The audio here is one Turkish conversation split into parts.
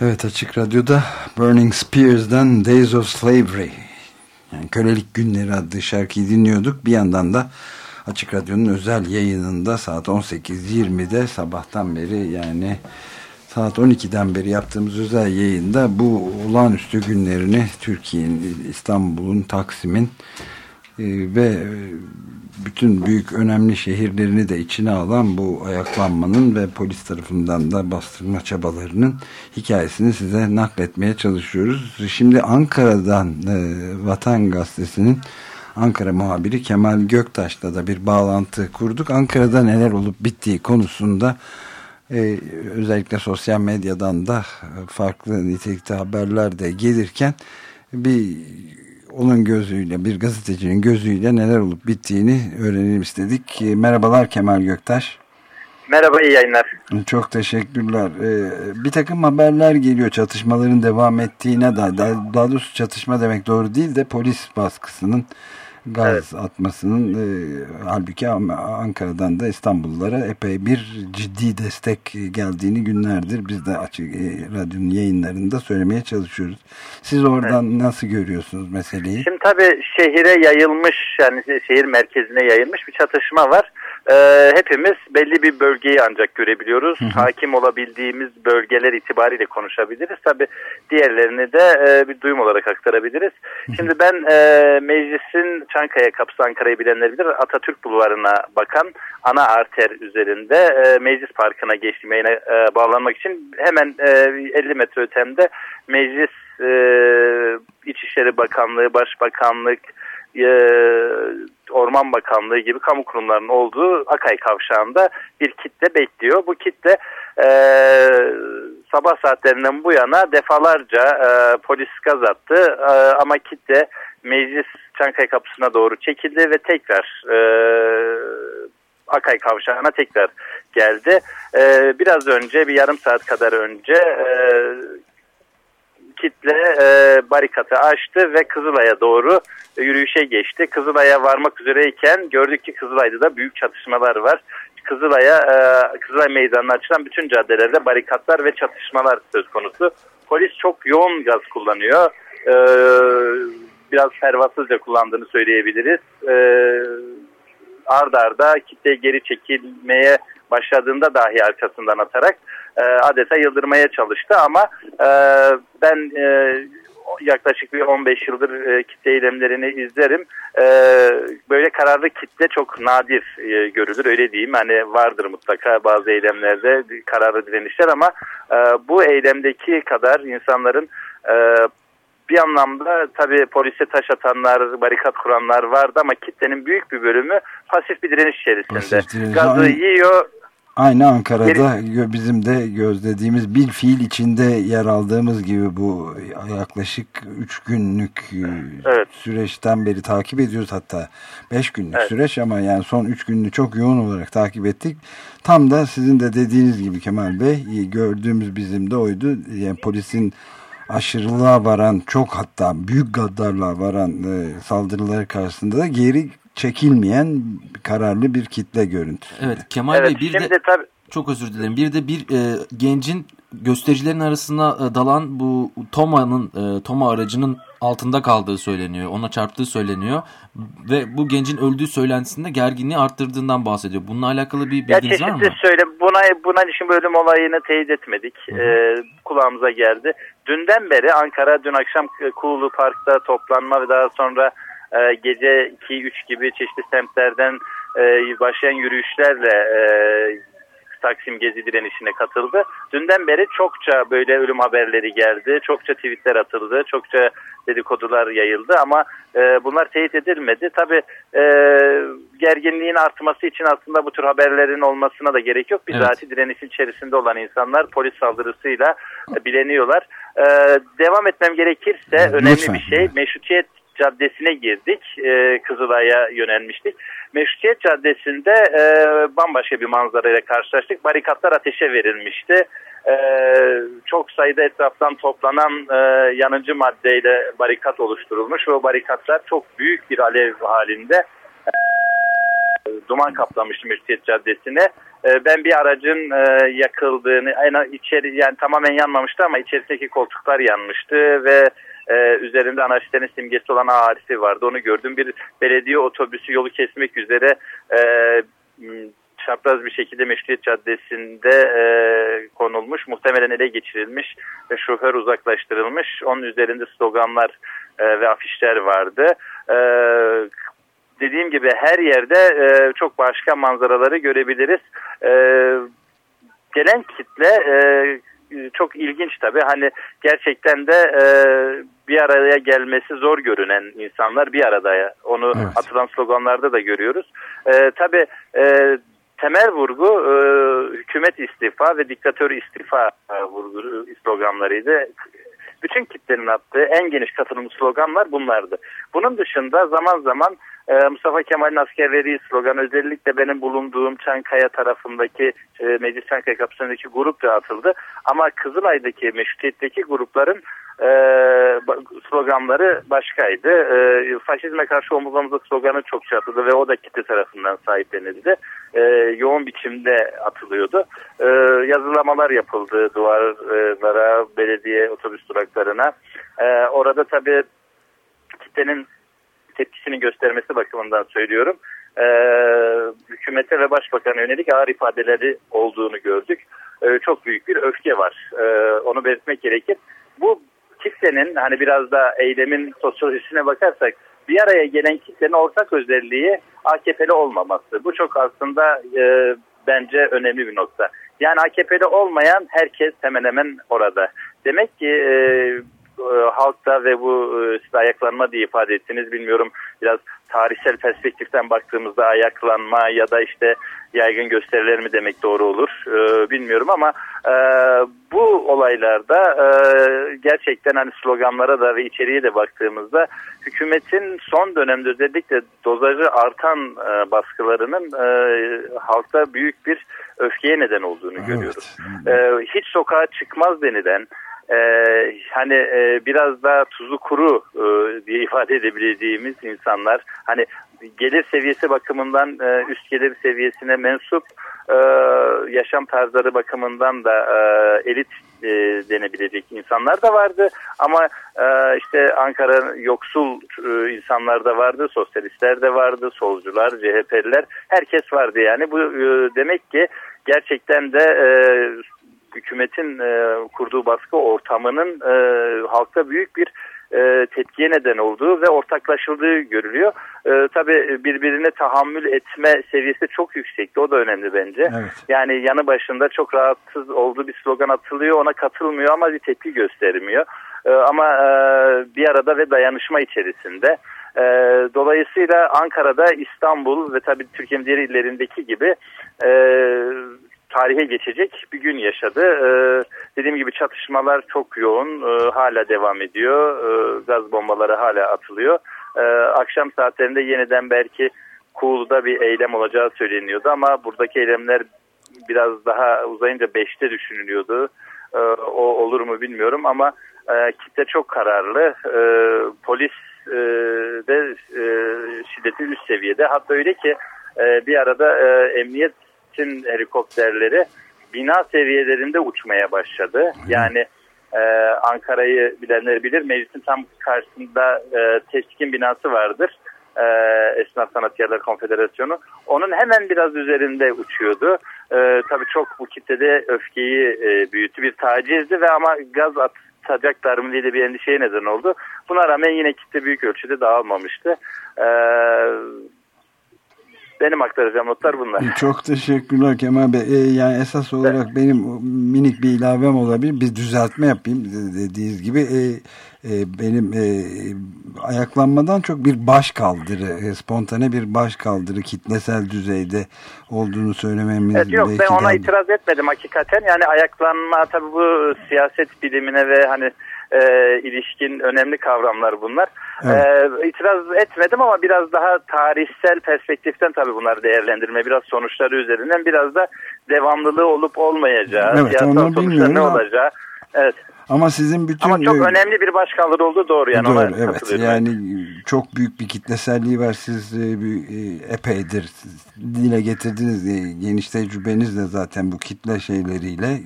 Evet Açık Radyo'da Burning Spears'dan Days of Slavery yani Kölelik Günleri adlı şarkıyı dinliyorduk. Bir yandan da Açık Radyo'nun özel yayınında saat 18.20'de sabahtan beri yani saat 12'den beri yaptığımız özel yayında bu olağanüstü günlerini Türkiye'nin, İstanbul'un, Taksim'in ve bütün büyük önemli şehirlerini de içine alan bu ayaklanmanın ve polis tarafından da bastırma çabalarının hikayesini size nakletmeye çalışıyoruz. Şimdi Ankara'dan e, Vatan Gazetesi'nin Ankara muhabiri Kemal Göktaş'la da bir bağlantı kurduk. Ankara'da neler olup bittiği konusunda e, özellikle sosyal medyadan da farklı nitelikte haberler de gelirken bir onun gözüyle bir gazetecinin gözüyle neler olup bittiğini öğrenelim istedik. E, merhabalar Kemal Göktaş. Merhaba iyi yayınlar. Çok teşekkürler. Ee, bir takım haberler geliyor çatışmaların devam ettiğine dair. Daha doğrusu çatışma demek doğru değil de polis baskısının gaz evet. atmasının e, halbuki Ankara'dan da İstanbullulara epey bir ciddi destek geldiğini günlerdir biz de açık e, radyonun yayınlarında söylemeye çalışıyoruz. Siz oradan evet. nasıl görüyorsunuz meseleyi? Şimdi tabii şehire yayılmış yani şehir merkezine yayılmış bir çatışma var e, hepimiz belli bir bölgeyi ancak görebiliyoruz. Hı hı. Hakim olabildiğimiz bölgeler itibariyle konuşabiliriz. Tabi diğerlerini de e, bir duyum olarak aktarabiliriz. Hı hı. Şimdi ben e, meclisin Çankaya kapısı Ankara'yı bilenler bilir Atatürk Bulvarı'na bakan ana arter üzerinde e, meclis parkına yayına e, bağlanmak için hemen e, 50 metre ötemde meclis e, İçişleri Bakanlığı, Başbakanlık, e, Orman Bakanlığı gibi kamu kurumlarının olduğu Akay Kavşağı'nda bir kitle bekliyor. Bu kitle e, sabah saatlerinden bu yana defalarca e, polis gaz attı e, ama kitle meclis Çankaya kapısına doğru çekildi ve tekrar e, Akay Kavşağı'na tekrar geldi. E, biraz önce bir yarım saat kadar önce e, kitle e, barikatı açtı ve Kızılay'a doğru yürüyüşe geçti. Kızılay'a varmak üzereyken gördük ki Kızılay'da da büyük çatışmalar var. Kızılay'a e, Kızılay meydanına açılan bütün caddelerde barikatlar ve çatışmalar söz konusu. Polis çok yoğun gaz kullanıyor. E, biraz pervasızca kullandığını söyleyebiliriz. E, ard arda kitle geri çekilmeye başladığında dahi arkasından atarak e, adeta yıldırmaya çalıştı ama e, ben e, yaklaşık bir 15 yıldır e, kitle eylemlerini izlerim. E, böyle kararlı kitle çok nadir e, görülür öyle diyeyim. Hani vardır mutlaka bazı eylemlerde kararlı direnişler ama e, bu eylemdeki kadar insanların e, bir anlamda tabii polise taş atanlar, barikat kuranlar vardı ama kitlenin büyük bir bölümü pasif bir direniş içerisinde. Pasif direniş. Gazı yiyor, Aynı Ankara'da bizim de gözlediğimiz bir fiil içinde yer aldığımız gibi bu yaklaşık 3 günlük e, evet. süreçten beri takip ediyoruz hatta 5 günlük evet. süreç ama yani son 3 gününü çok yoğun olarak takip ettik. Tam da sizin de dediğiniz gibi Kemal Bey e, gördüğümüz bizim de oydu. Yani polisin aşırılığa varan çok hatta büyük gaddarlığa varan e, saldırıları karşısında da geri çekilmeyen kararlı bir kitle görüntüsü. Evet Kemal evet, Bey bir de tabii... çok özür dilerim. Bir de bir e, gencin göstericilerin arasına e, dalan bu Toma'nın e, Toma aracının altında kaldığı söyleniyor. Ona çarptığı söyleniyor ve bu gencin öldüğü söylentisinde gerginliği arttırdığından bahsediyor. Bununla alakalı bir bilginiz var mı? söyle. Buna buna için bölüm olayını teyit etmedik. Ee, kulağımıza geldi. Dünden beri Ankara dün akşam Kuğulu Park'ta toplanma ve daha sonra e, gece 2-3 gibi çeşitli semtlerden e, başlayan yürüyüşlerle e, Taksim Gezi direnişine katıldı. Dünden beri çokça böyle ölüm haberleri geldi. Çokça tweetler atıldı. Çokça dedikodular yayıldı ama e, bunlar teyit edilmedi. Tabi e, gerginliğin artması için aslında bu tür haberlerin olmasına da gerek yok. Bizatihi evet. direnişin içerisinde olan insanlar polis saldırısıyla bileniyorlar. E, devam etmem gerekirse önemli Lütfen. bir şey meşrutiyet Caddesi'ne girdik. E, Kızılay'a yönelmiştik. Meşrutiyet Caddesi'nde e, bambaşka bir manzarayla karşılaştık. Barikatlar ateşe verilmişti. E, çok sayıda etraftan toplanan e, yanıcı maddeyle barikat oluşturulmuş ve o barikatlar çok büyük bir alev halinde e, duman kaplamıştı Meşrutiyet Caddesi'ne. e, ben bir aracın e, yakıldığını en içeri yani tamamen yanmamıştı ama içerisindeki koltuklar yanmıştı ve e, üzerinde anaçtenin simgesi olan ağrısı vardı. Onu gördüm. Bir belediye otobüsü yolu kesmek üzere e, çapraz bir şekilde Meşruiyet Caddesi'nde e, konulmuş. Muhtemelen ele geçirilmiş ve şoför uzaklaştırılmış. Onun üzerinde sloganlar e, ve afişler vardı. E, dediğim gibi her yerde e, çok başka manzaraları görebiliriz. E, gelen kitle e, çok ilginç tabii. Hani gerçekten de e, bir araya gelmesi zor görünen insanlar bir arada. Onu evet. atılan sloganlarda da görüyoruz. E, tabii e, temel vurgu e, hükümet istifa ve diktatör istifa e, vurgu sloganlarıydı. Bütün kitlenin attığı en geniş katılımlı sloganlar bunlardı. Bunun dışında zaman zaman e, Mustafa Kemal'in askerleri slogan özellikle benim bulunduğum Çankaya tarafındaki e, Meclis Çankaya kapısındaki grup da atıldı. Ama Kızılay'daki meşrutiyetteki grupların e, sloganları başkaydı. E, faşizme karşı omuzlamızda sloganı çok atıldı ve o da kitle tarafından sahiplenildi. E, yoğun biçimde atılıyordu. E, yazılamalar yapıldı duvarlara, belediye otobüs duraklarına. E, orada tabii kitlenin tepkisini göstermesi bakımından söylüyorum. E, hükümete ve başbakana yönelik ağır ifadeleri olduğunu gördük. E, çok büyük bir öfke var. E, onu belirtmek gerekir. Kitlenin hani biraz da eylemin sosyolojisine bakarsak bir araya gelen kitlenin ortak özelliği AKP'li olmaması. Bu çok aslında e, bence önemli bir nokta. Yani AKP'li olmayan herkes hemen hemen orada. Demek ki e, e, halkta ve bu e, siz ayaklanma diye ifade ettiniz bilmiyorum biraz tarihsel perspektiften baktığımızda ayaklanma ya da işte yaygın gösteriler mi demek doğru olur e, bilmiyorum ama e, bu olaylarda e, gerçekten hani sloganlara da ve içeriye de baktığımızda hükümetin son dönemde özellikle dozajı artan e, baskılarının e, halkta büyük bir öfkeye neden olduğunu evet. görüyoruz. E, hiç sokağa çıkmaz denilen e, hani e, biraz daha tuzu kuru e, diye ifade edebileceğimiz insanlar hani gelir seviyesi bakımından e, üst gelir seviyesine mensup e, yaşam tarzları bakımından da e, elit e, denebilecek insanlar da vardı. Ama e, işte Ankara yoksul e, insanlar da vardı sosyalistler de vardı solcular CHP'liler herkes vardı yani. Bu e, demek ki gerçekten de e, hükümetin e, kurduğu baskı ortamının e, halkta büyük bir e, tepkiye neden olduğu ve ortaklaşıldığı görülüyor. E, tabii birbirine tahammül etme seviyesi çok yüksekti. O da önemli bence. Evet. Yani yanı başında çok rahatsız olduğu bir slogan atılıyor. Ona katılmıyor ama bir tepki göstermiyor. E, ama e, bir arada ve dayanışma içerisinde. E, dolayısıyla Ankara'da İstanbul ve tabii Türkiye'nin diğer illerindeki gibi e, tarihe geçecek bir gün yaşadı. Ee, dediğim gibi çatışmalar çok yoğun, ee, hala devam ediyor. Ee, gaz bombaları hala atılıyor. Ee, akşam saatlerinde yeniden belki Kuğulu'da bir eylem olacağı söyleniyordu ama buradaki eylemler biraz daha uzayınca 5'te düşünülüyordu. Ee, o olur mu bilmiyorum ama e, kitle çok kararlı. Ee, polis e, de e, şiddeti üst seviyede. Hatta öyle ki e, bir arada e, emniyet bütün helikopterleri bina seviyelerinde uçmaya başladı. Yani e, Ankara'yı bilenler bilir. Meclisin tam karşısında e, Teşkin binası vardır. E, Esnaf Sanatkarlar Konfederasyonu. Onun hemen biraz üzerinde uçuyordu. E, tabii çok bu kitlede öfkeyi e, büyüttü. Bir tacizdi ve ama gaz atacaklar mı diye de bir endişeye neden oldu. Buna rağmen yine kitle büyük ölçüde dağılmamıştı. E, benim aktaracağım notlar bunlar. E, çok teşekkürler Kemal Bey. Ee, yani esas olarak evet. benim minik bir ilavem olabilir. Bir düzeltme yapayım dediğiniz gibi. E, e, benim e, ayaklanmadan çok bir baş kaldırı, e, spontane bir baş kaldırı kitlesel düzeyde olduğunu söylememiz evet, Yok ben ona itiraz etmedim hakikaten. Yani ayaklanma tabii bu siyaset bilimine ve hani e, ilişkin önemli kavramlar bunlar. Evet. E, itiraz etmedim ama biraz daha tarihsel perspektiften tabii bunları değerlendirme, biraz sonuçları üzerinden biraz da devamlılığı olup olmayacağı, evet, siyasal sonuçları ne olacağı Evet. Ama sizin bütün... Ama çok önemli bir başkanlığı oldu doğru yani. Doğru evet yani çok büyük bir kitleselliği var. Siz e, e, epeydir dile getirdiniz. E, geniş tecrübeniz de zaten bu kitle şeyleriyle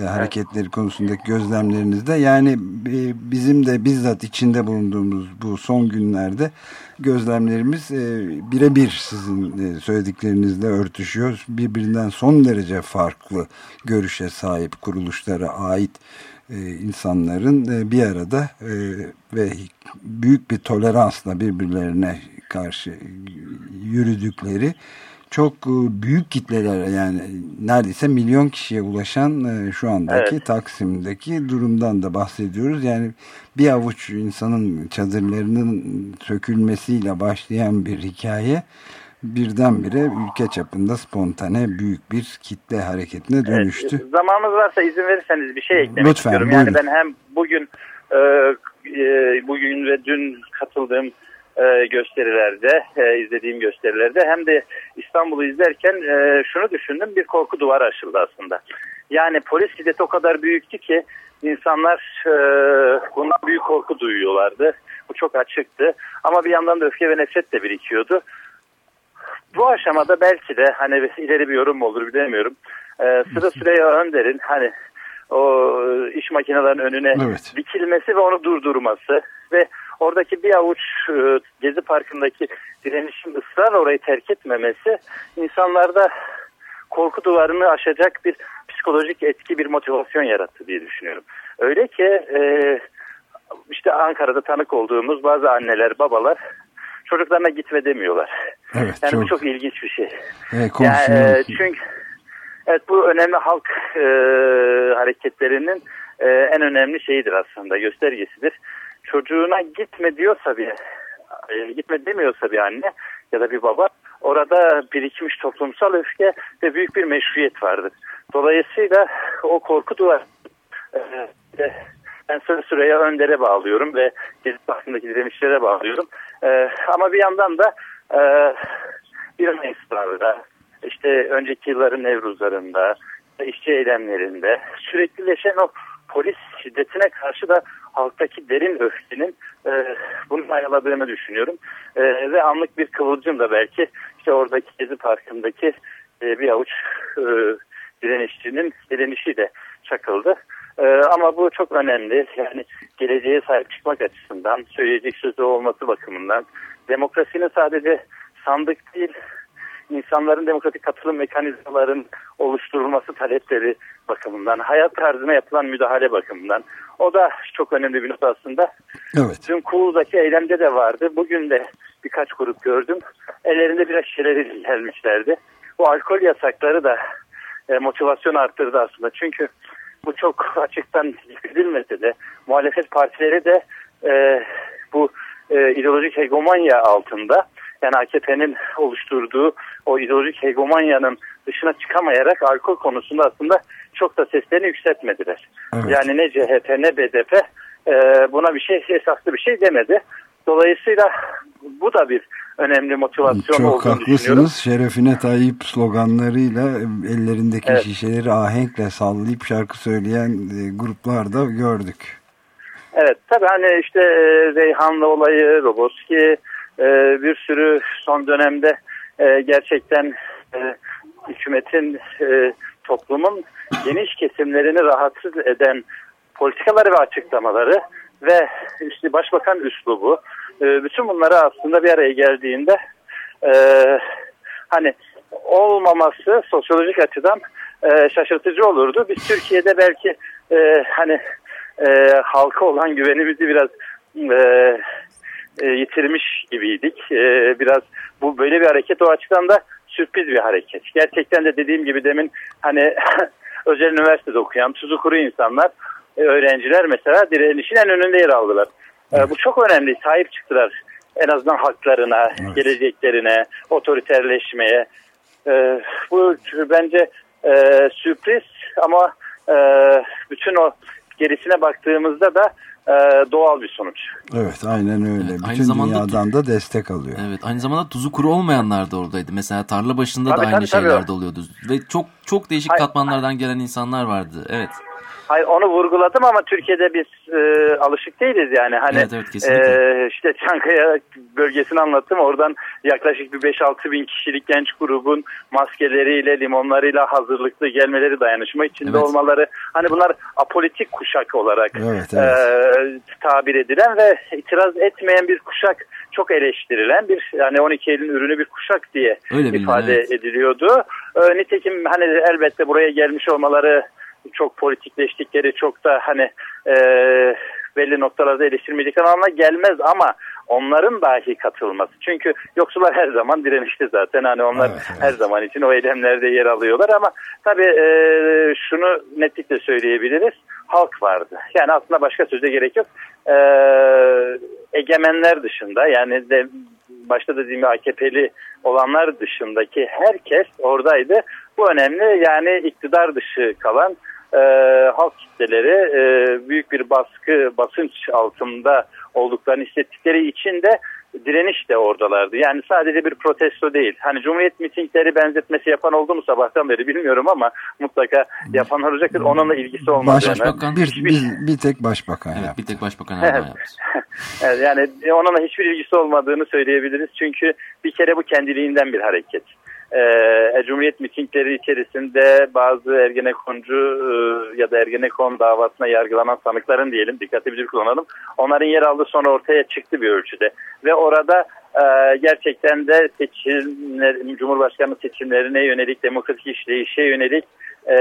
hareketleri konusundaki gözlemlerinizde. Yani bizim de bizzat içinde bulunduğumuz bu son günlerde gözlemlerimiz birebir sizin söylediklerinizle örtüşüyor. Birbirinden son derece farklı görüşe sahip kuruluşlara ait e, insanların e, bir arada e, ve büyük bir toleransla birbirlerine karşı yürüdükleri çok büyük kitleler yani neredeyse milyon kişiye ulaşan şu andaki evet. Taksim'deki durumdan da bahsediyoruz. Yani bir avuç insanın çadırlarının sökülmesiyle başlayan bir hikaye birdenbire ülke çapında spontane büyük bir kitle hareketine dönüştü. Evet, zamanımız varsa izin verirseniz bir şey eklemek Lütfen, istiyorum. Buyurun. Yani ben hem bugün e, e, bugün ve dün katıldığım e, gösterilerde, e, izlediğim gösterilerde hem de İstanbul'u izlerken e, şunu düşündüm. Bir korku duvarı aşıldı aslında. Yani polis şiddeti o kadar büyüktü ki insanlar e, bundan büyük korku duyuyorlardı. Bu çok açıktı. Ama bir yandan da öfke ve nefret de birikiyordu bu aşamada belki de hani ileri bir yorum olur bilemiyorum. Ee, Sıra Süreyya Önder'in hani o iş makinelerinin önüne evet. dikilmesi ve onu durdurması ve oradaki bir avuç e, Gezi Parkı'ndaki direnişin ısrarla orayı terk etmemesi insanlarda korku duvarını aşacak bir psikolojik etki, bir motivasyon yarattı diye düşünüyorum. Öyle ki e, işte Ankara'da tanık olduğumuz bazı anneler, babalar çocuklarına gitme demiyorlar. Evet, yani çok... bu çok ilginç bir şey. Evet, yani, e, çünkü evet bu önemli halk e, hareketlerinin e, en önemli şeyidir aslında göstergesidir. Çocuğuna gitme diyorsa bir e, gitme demiyorsa bir anne ya da bir baba orada birikmiş toplumsal öfke ve büyük bir meşruiyet vardır. Dolayısıyla o korku duvar e, e, ben sıra süreye öndere bağlıyorum ve gezi hakkındaki direnişlere bağlıyorum. E, ama bir yandan da e, bir Mayıs'larda, işte önceki yılların Nevruzlarında, işçi eylemlerinde süreklileşen o polis şiddetine karşı da halktaki derin öfkenin e, bunu ayrıladığını düşünüyorum. E, ve anlık bir kıvılcım da belki işte oradaki Gezi Parkı'ndaki e, bir avuç e, direnişçinin direnişi de çakıldı. Ee, ama bu çok önemli. Yani geleceğe sahip çıkmak açısından, söyleyecek sözü olması bakımından, demokrasinin sadece sandık değil, insanların demokratik katılım mekanizmaların oluşturulması talepleri bakımından, hayat tarzına yapılan müdahale bakımından. O da çok önemli bir not aslında. Evet. Dün Kuğu'daki eylemde de vardı. Bugün de birkaç grup gördüm. Ellerinde biraz şişeleri gelmişlerdi. Bu alkol yasakları da e, motivasyon arttırdı aslında. Çünkü bu çok açıktan edilmese de muhalefet partileri de e, bu e, ideolojik hegemonya altında yani AKP'nin oluşturduğu o ideolojik hegemonyanın dışına çıkamayarak alkol konusunda aslında çok da seslerini yükseltmediler. Evet. Yani ne CHP ne BDP e, buna bir şey esaslı bir şey demedi. Dolayısıyla bu da bir önemli motivasyon Çok olduğunu haklısınız. Şerefine Tayyip sloganlarıyla ellerindeki evet. şişeleri ahenkle sallayıp şarkı söyleyen e, gruplar da gördük. Evet tabii hani işte Reyhanlı olayı, Roboski e, bir sürü son dönemde gerçekten hükümetin toplumun geniş kesimlerini rahatsız eden politikaları ve açıklamaları ve işte başbakan üslubu e, bütün bunları aslında bir araya geldiğinde e, hani olmaması sosyolojik açıdan e, şaşırtıcı olurdu. Biz Türkiye'de belki e, hani e, halka olan güvenimizi biraz e, e, yitirmiş gibiydik. E, biraz bu böyle bir hareket o açıdan da sürpriz bir hareket. Gerçekten de dediğim gibi demin hani özel üniversitede okuyan tuzu kuru insanlar, e, öğrenciler mesela direnişin en önünde yer aldılar. Evet. Bu çok önemli. Sahip çıktılar en azından haklarına, evet. geleceklerine, otoriterleşmeye. Ee, bu bence e, sürpriz ama e, bütün o gerisine baktığımızda da e, doğal bir sonuç. Evet aynen öyle. Evet, Bütün zamanda, dünyadan da destek alıyor. Evet aynı zamanda tuzu kuru olmayanlar da oradaydı. Mesela tarla başında tabii, da aynı tabii, şeyler tabii. oluyordu. Ve çok çok değişik Hayır. katmanlardan gelen insanlar vardı. Evet. Hayır onu vurguladım ama Türkiye'de biz e, alışık değiliz yani. Hani evet, evet, e, işte Çankaya bölgesini anlattım. Oradan yaklaşık bir 5-6 bin kişilik genç grubun maskeleriyle, limonlarıyla hazırlıklı gelmeleri, dayanışma içinde evet. olmaları. Hani bunlar apolitik kuşak olarak evet, evet. E, tabir edilen ve itiraz etmeyen bir kuşak çok eleştirilen bir yani 12 Eylül ürünü bir kuşak diye Öyle ifade evet. ediliyordu. E, nitekim hani elbette buraya gelmiş olmaları çok politikleştikleri çok da hani e, belli noktalarda eleştirmeyecek anlamına gelmez ama onların dahi katılması. Çünkü yoksullar her zaman direnişti zaten. Hani onlar evet, evet. her zaman için o eylemlerde yer alıyorlar ama tabii e, şunu netlikle söyleyebiliriz. Halk vardı. Yani aslında başka söze gerek yok. E, egemenler dışında yani de başta dediğim AKP'li olanlar dışındaki herkes oradaydı. Bu önemli yani iktidar dışı kalan e, halk kitleleri e, büyük bir baskı, basınç altında olduklarını hissettikleri için de direniş de oradalardı. Yani sadece bir protesto değil. Hani Cumhuriyet mitingleri benzetmesi yapan oldu mu sabahtan beri bilmiyorum ama mutlaka yapan olacaktır. Onunla ilgisi olmadığını. Başbakan, bir, bir, bir tek başbakan evet, yaptı. Bir tek başbakan evet. evet, yani onunla hiçbir ilgisi olmadığını söyleyebiliriz. Çünkü bir kere bu kendiliğinden bir hareket e, Cumhuriyet mitingleri içerisinde bazı Ergenekoncu e, ya da Ergenekon davasına yargılanan sanıkların diyelim dikkatli bir kullanalım. Onların yer aldığı sonra ortaya çıktı bir ölçüde. Ve orada e, gerçekten de seçimler, Cumhurbaşkanı seçimlerine yönelik demokratik işleyişe yönelik e,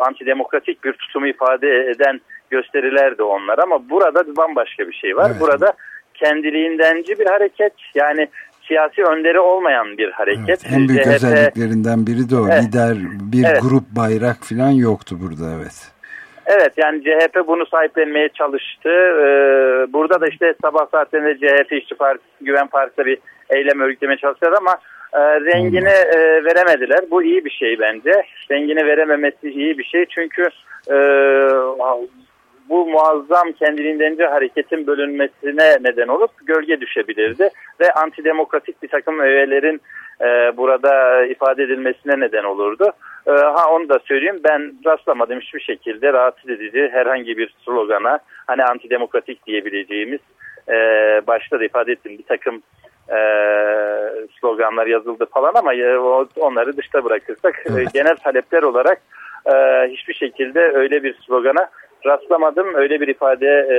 antidemokratik bir tutumu ifade eden gösterilerdi onlar. Ama burada bambaşka bir şey var. Evet. Burada kendiliğindenci bir hareket yani siyasi önderi olmayan bir hareket. Evet, en büyük CHP, özelliklerinden biri de o. Evet, Lider bir evet. grup bayrak falan yoktu burada evet. Evet yani CHP bunu sahiplenmeye çalıştı. Ee, burada da işte sabah saatlerinde CHP İşçi Partisi, Güven Partisi bir eylem örgütlemeye çalıştılar ama e, rengini e, veremediler. Bu iyi bir şey bence. Rengini verememesi iyi bir şey çünkü e, bu muazzam kendiliğindenci hareketin bölünmesine neden olup gölge düşebilirdi ve antidemokratik bir takım öğelerin e, burada ifade edilmesine neden olurdu. E, ha onu da söyleyeyim. Ben rastlamadım hiçbir şekilde. Rahatsız edici herhangi bir slogana hani antidemokratik diyebileceğimiz e, başta da ifade ettim bir takım e, sloganlar yazıldı falan ama e, onları dışta bırakırsak e, genel talepler olarak e, hiçbir şekilde öyle bir slogana rastlamadım. Öyle bir ifade e,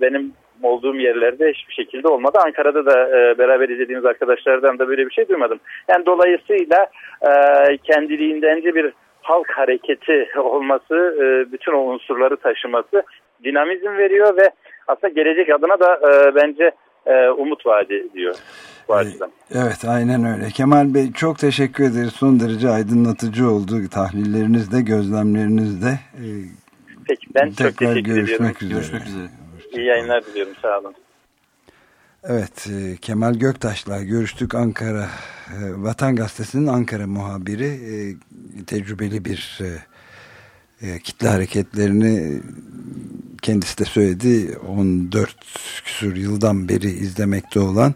benim olduğum yerlerde hiçbir şekilde olmadı. Ankara'da da e, beraber izlediğimiz arkadaşlardan da böyle bir şey duymadım. Yani dolayısıyla e, kendiliğindence bir halk hareketi olması, e, bütün o unsurları taşıması dinamizm veriyor ve aslında gelecek adına da e, bence e, umut vaat ediyor açıdan. Evet aynen öyle. Kemal Bey çok teşekkür ederiz. Son derece aydınlatıcı oldu. Tahlilleriniz de gözlemleriniz de. E, Peki ben Tekrar çok teşekkür görüşmek ediyorum. Üzere. Görüşmek üzere. İyi yayınlar diliyorum. Sağ olun. Evet, e, Kemal Göktaş'la görüştük Ankara e, Vatan Gazetesi'nin Ankara muhabiri e, tecrübeli bir kitle hareketlerini kendisi de söyledi 14 küsur yıldan beri izlemekte olan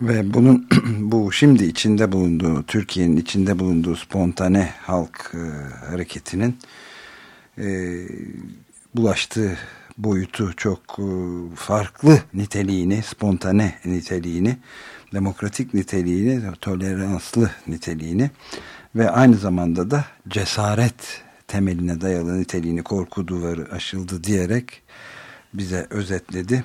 ve bunun bu şimdi içinde bulunduğu Türkiye'nin içinde bulunduğu spontane halk hareketinin e, bulaştığı boyutu çok e, farklı niteliğini, spontane niteliğini, demokratik niteliğini, toleranslı niteliğini ve aynı zamanda da cesaret temeline dayalı niteliğini korku duvarı aşıldı diyerek bize özetledi.